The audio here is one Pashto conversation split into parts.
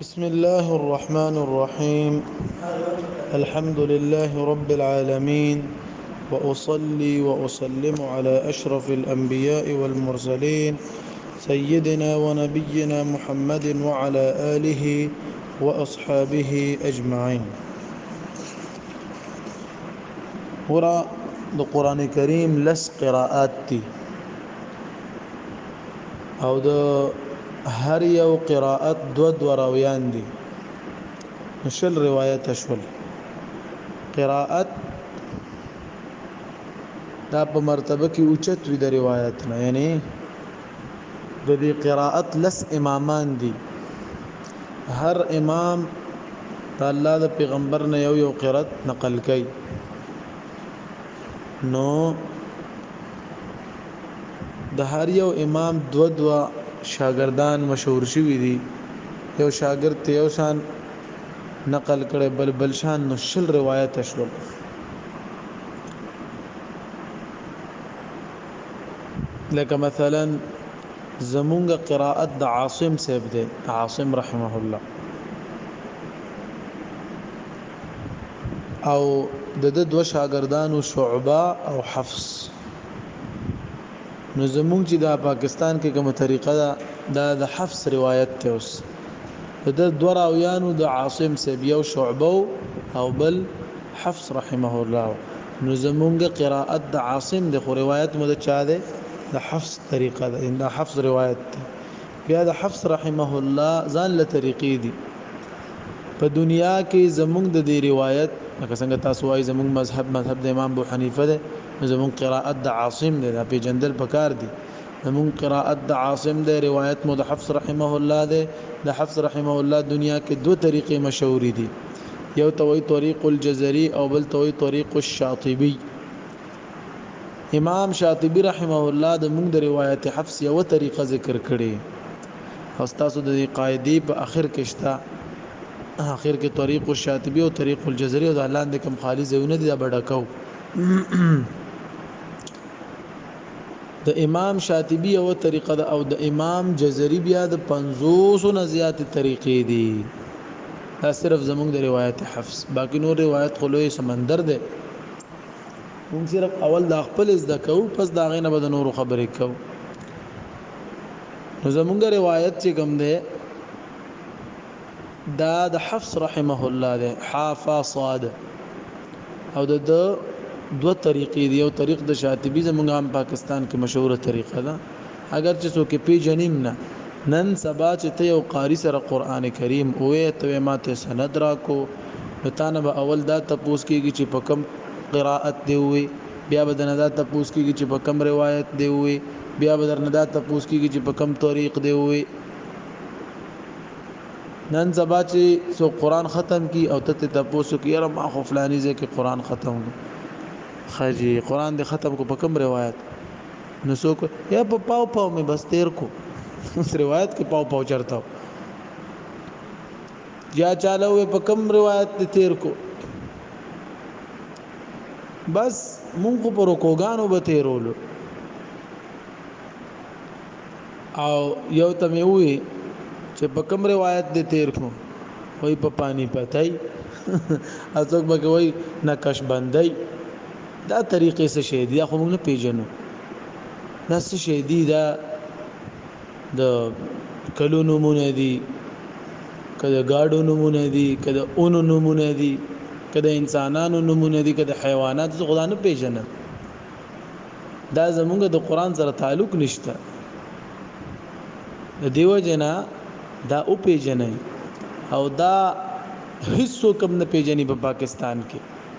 بسم الله الرحمن الرحيم الحمد لله رب العالمين وأصلي وأسلم على أشرف الأنبياء والمرسلين سيدنا ونبينا محمد وعلى آله وأصحابه أجمعين ورا القرآن الكريم لس قراءات دي او د هر یو قرائت دو دو راویان دي نشل روایت شول قرائت دا په مرتبه کې اوچت وي د روایت نه یعنی د دې قرائت لس امامان دي هر امام د الله د پیغمبر نه یو یو قرات نقل کوي نو د هر یو امام دوه دوه شاګردان مشهور شوي دي یو شاګرد ته یو شان نقل کړي بل بل شان نو شل روایت شول لکه مثلا زمونږ قراءت د عاصم صاحب دی عاصم رحمه الله او د ده دوه شاګردانو شعبه او حفص نو زمونږ چې دا پاکستان کې کومه طریقه ده دا د حفص روایت ته اوس د ده دوه راویانو د عاصم صاحب یو شعبه او بل حفص رحمه الله نو زمونږ قراءت د عاصم د خو روایت مو د چا ده د حفص طریقه ده ان د حفص روایت ده بیا د حفص رحمه الله ځان له طریقې دي په دنیا کې زمونږ د دې روایت لکه څنګه تاسو وايي زمونږ مذهب مذهب د امام ابو حنیفه ده زمونږ قراءت د عاصم ده دا پیجندل پکار دي زمون قراءت د عاصم د روایت مو د حفص رحمه الله ده د حفص رحمه الله دنیا کې دوه طریقې مشهور دي یو توي طریق الجزري او بل توي طریق الشاطبي امام شاطبی رحمه الله د موږ د روایت حفظ یو طریقه ذکر کړي او تاسو د دې قاعده په اخر کې شته اخر کې طریق الشاطبی او طریق الجزری او د لاندې کوم خالي ځایونه دي دا بډکاو د امام شاطبی یو طریقه ده او د امام جزری بیا د 500 نه زیات طریقې دي دا صرف زموږ د روایت حفظ باقی نور روایت خلوی سمندر ده مونږ صرف اول د خپل زده کوو پس دا غینه به د نورو خبرې کوو نو زمونږ روایت چې کوم دی دا د حفص رحمه الله دی حافا صاد او د دوه طریقې دی یو طریق د شاطبی زمونږ هم پاکستان کې مشهوره طریقه ده اګر چې څوک یې پېژني هم نه. نن سبا چې ته یو قاري سره قرآن کریم ووایې، ته وایې ما ته سند راکو، نو تا نه به اول دا تپوس کېږي چې په کوم قرائت دې ووې، بیا به درنه دا تپوس کېږي چې په کوم روایت دې ووې، بیا به درنه دا تپوس کېږي چې په کوم طریق دې ووې. نن سبا چې څوک قرآن ختم کړي او ته ترې تپوس وکړې، یاره ما خو فلاني ځای کې قرآن ختم کړ، ښه جي قرآن دې ختم کړ په کوم روایت؟ نو څوک یا په پاو پاو می بس تیر کو اوس روایت کې پاو پاو چرته یا چاله وې په کم روایت دې تیر کو بس مونږ خو پر کوګانو به تیرولو او یو ته مې وې چې په کم روایت دې تیر کو وای په پانی پتای اڅوک به کوي نقش بندای دا طریقې څه شی دي دا خو موږ نه پیژنو دا څه شی دي دا د کلو نمونه دي کله گاډو نمونه دي کله اونو نمونه دي کله انسانانو نمونه دي کله حیوانات زه خدا نه پیژنم دا زمونږ د قران سره تعلق نشته د دیو جنا دا او پیژنې او دا هیڅ کوم نه پیژنې په پاکستان کې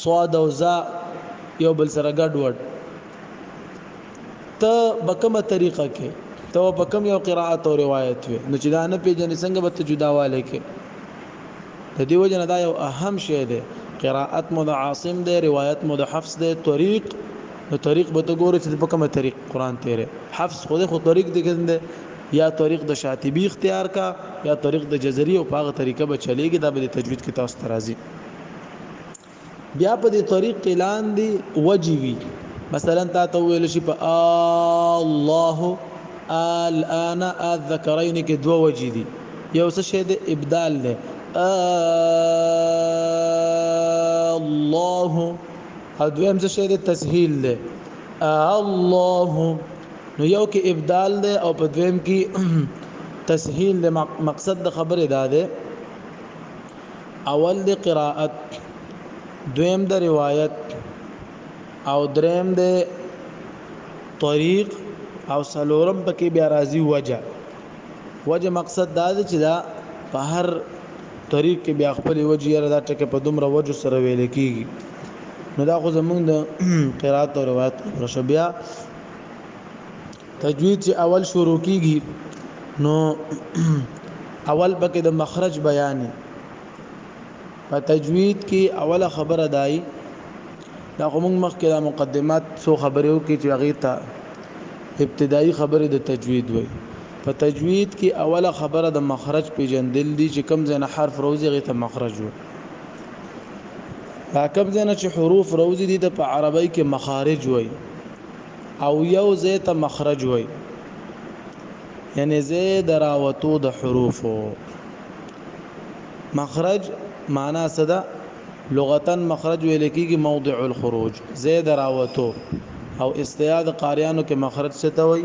صاد او ذا یو بل سره ګډ وډ ته بکمه طریقه کې ته په کوم یو قرائت او روایت وي نو چې دا نه پیژنې څنګه به ته جداواله کې د دې وجه نه دا یو اهم شی دی قرائت مو د عاصم دی روایت مو د حفص دی طریق نو طریق به ته ګورې چې په کومه طریق قران تیرې حفص خو خو طریق دی کنده یا طریق د شاطبی اختیار کا یا طریق د جزری او پاغه طریقه به چلیږي دا به د تجوید کې تاسو ترازی بیا په دې طریق لاندې وجی وی مثلا تا ته ویل شي په الله الان الذکرین کې دوه وجی دي یو څه شه د ابدال له الله او دویم څه شه د تسهیل له الله نو یو کې ابدال ده او په دویم کې تسهیل ده مقصد د خبره ده اول د قرائت دویم د روایت او دریم د طریق او سلورم پکې بیا راځي وجه وجه مقصد دا دی چې دا په هر طریق کې بیا خپل وجه یره دا ټکه په دومره وجه سره ویل کیږي نو دا خو زمونږ د قرات او روایت پر شو بیا تجوید چې اول شروع کیږي نو اول پکې د مخرج بیانې په تجوید کې اوله خبره دای دا خو موږ مخکې د مقدمات سو خبرې وکړي چې هغه ته ابتدایي خبره د تجوید وای په تجوید کې اوله خبره د مخرج پیجندل دي چې کم ځای نه حرف روزي هغه ته مخرج وای دا کم ځای نه چې حروف روزي دي ته په عربی کې مخارج وای او یو ځای ته مخرج وای یعنی ځای دراوتو د حروفو مخرج معنا صدا لغتا مخرج ویل کیږي موضع الخروج ځای دراوتو او استعاد قاریانو کې مخرج څه ته وای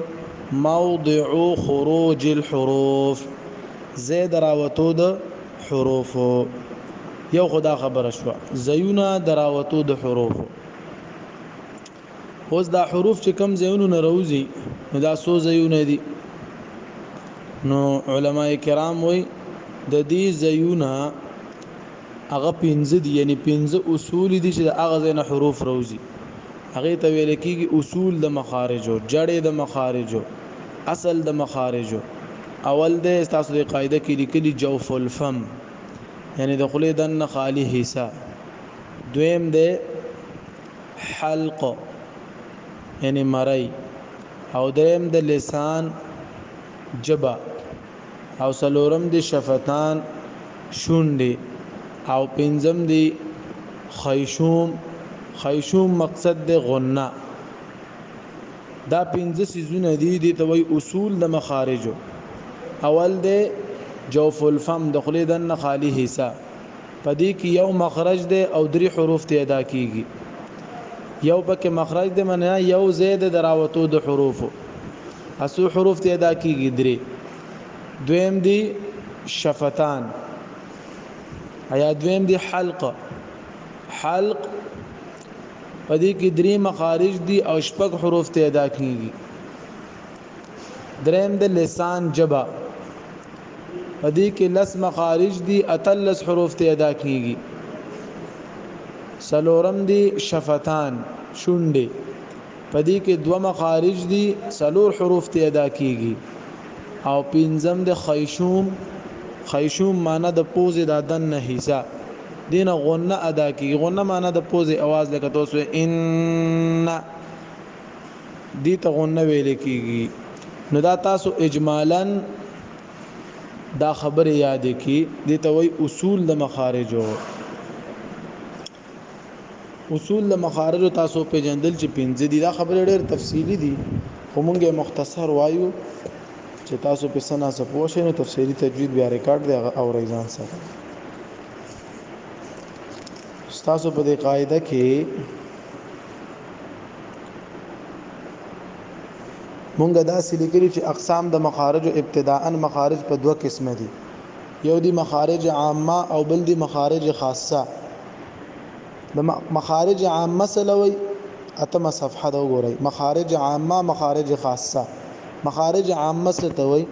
موضع خروج الحروف ځای دراوتو د حروفو یو خدا خبره شو زیونه دراوتو د حروفو اوس دا حروف چې کم ځایونو نه راوځي نو دا څو ځایونه دي نو علما کرام وایي د دې ځایونه هغه پنځه دي یعنی پنځه اصول دي چې هغه ځنه حروف راوځي هغه ته ویل کېږي اصول د مخارجو جړې د مخارجو اصل د مخارجو اول د تاسو د قاعده کې لیکلي جوف الفم یعنی د خلې دن خالی حصہ دویم د حلق، یعنې مرۍ، او درېیم د لسان، ژبه، او څلورم دې شفتان، شونډې، او پنځم دې خیشوم، خیشوم مقصد دې غنه. دا پنځه څیزونه دي، دې ته وایي اصول د مخارجو. اول دې جوف الفم، د خولې دننه خالي حصه. په دې کې یو مخرج دی او دري حروف ترې ادا کېږي. یو په کې مخرج دی منه یو ځای دی د راوتو د حروفو. اسو حروف ترې ادا کېږي درې. دویم دی شفتان یا دویم دی حلق. حلق په دې کې درې مخارج دي او شپږ حروف ته ادا کیږي دریم د لسان جبا په دې کې لس مخارج دي اتلس حروف ته ادا کیږي سلورم دي شفتان شونډې په دې کې دوه مخارج دي سلور حروف ته ادا کیږي او پنځم د خیشوم خیشوم معنی د پوزې د دن نه حصہ دینه غنه ادا کیږي غنه معنی د پوزې اواز لکه تاسو ان دي ته غنه ویل کیږي نو دا تاسو اجمالا دا خبره یاد کی دي ته وای اصول د مخارجو اصول د مخارجو تاسو په جندل چې پنځه دي دا خبره ډېر تفصیلی دي خو مونږه مختصر وایو چې تاسو په سنا سپوه شئ نو تفصیلی تجوید بیا ریکارډ دی او ریزان سره تاسو په دې قاعده کې مونږ داسې لیکلي چې اقسام د مخارج ابتداءا مخارج په دوه قسمه دي یو دي مخارج عامه او بل دي مخارج خاصه د مخارج عامه سلوي اتمه صفحه دا وګورئ مخارج عامه مخارج خاصه مخارج عامه څه ته وایي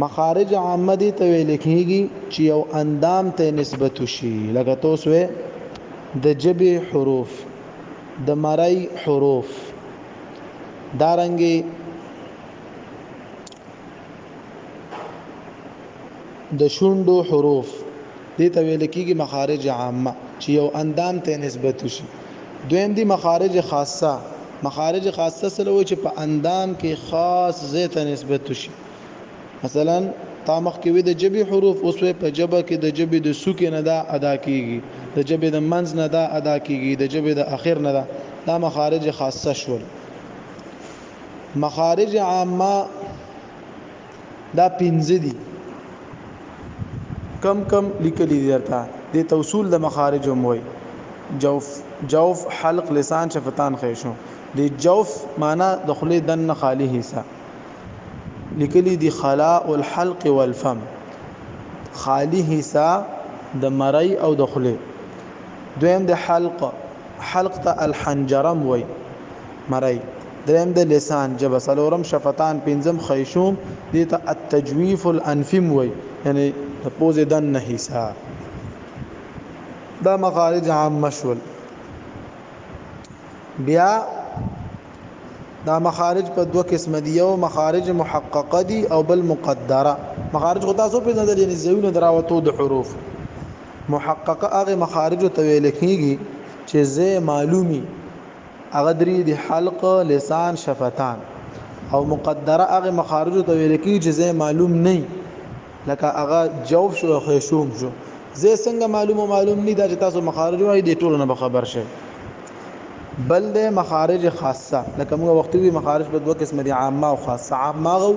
مخارج عامه دې ته ویل کیږي چې یو اندام ته نسبت وشي لکه توس وې د جبې حروف د مرای حروف دارنګې د شونډو حروف دې ته ویل کیږي مخارج عامه چې یو اندام ته نسبت وشي. دویم دي مخارج خاصه، مخارج خاصه څه له وایي چې په اندام کې خاص ځای ته نسبت وشي مثلا تا مخکې وي د ژبې حروف اوس وایې په ژبه کې د ژبې د څوکې نه دا ادا کیږي، د ژبې د منځ نه دا ادا کیږي، د ژبې د اخر نه دا، دا مخارج خاصه شول. مخارج عامه دا پنځه دي کم کم لیکلی دي درته دې ته اصول د مخارج هم وایي جوف جوف حلق لسان شفتان خیشو د جوف معنی د خلی دن خالی حصہ لیکلی دي خلاء الحلق والفم خالی حصہ د مرای او د خلی دویم د حلق حلق ته الحنجرم وای مرای دریم د لسان ژبه څلورم شفتان پنځم خیشوم دې ته التجویف الانفیم وایي یعنی د پوزې دننه حصه دا مخارج عامه شول بیا دا مخارج په دوه قسم دي یو مخارج محققه دي او بل مقدره مخارج خو تاسو په نظر یعنی زیونه دراوتو د حروف محققه هغه مخارج ته ویل کیږي چې زه معلومي هغه درې دي، حلق، لسان، شفتان. او مقدره هغه مخارجو ته ویل کېږي چې ځای معلوم نه وي، لکه هغه جوف شو او خیشوم شو. ځای څنګه معلوم او معلوم نه دي، دا چې تاسو مخارج وایي دې ټولو نه به خبر شئ. بل دی مخارج خاصه، لکه موږ وخت وي مخارج په دوه قسمه دي، عامه او خاصه. عامه هغه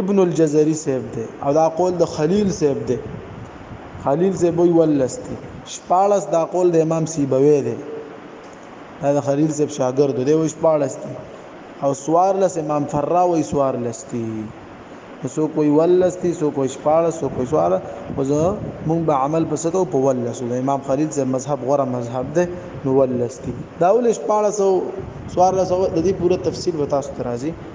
ابن الجزري صاحب دی او دا قول د خلیل صاحب دی خلیل صاحب وی ولس دی شپاړس دا قول د امام سیبوی دی دا د خلیل صاحب شاګرد دی وی شپاړس دی او سوار لس امام فرا وی سوار لس دی سو کوئی ولس دی سو کوئی شپاړس سو کوئی سوار وزه مونږ به عمل پس کو په ولس د امام خلیل صاحب مذهب غره مذهب دی نو ولس دی دا ول شپاړس سوار لس د دې پوره تفصیل وتا سترازی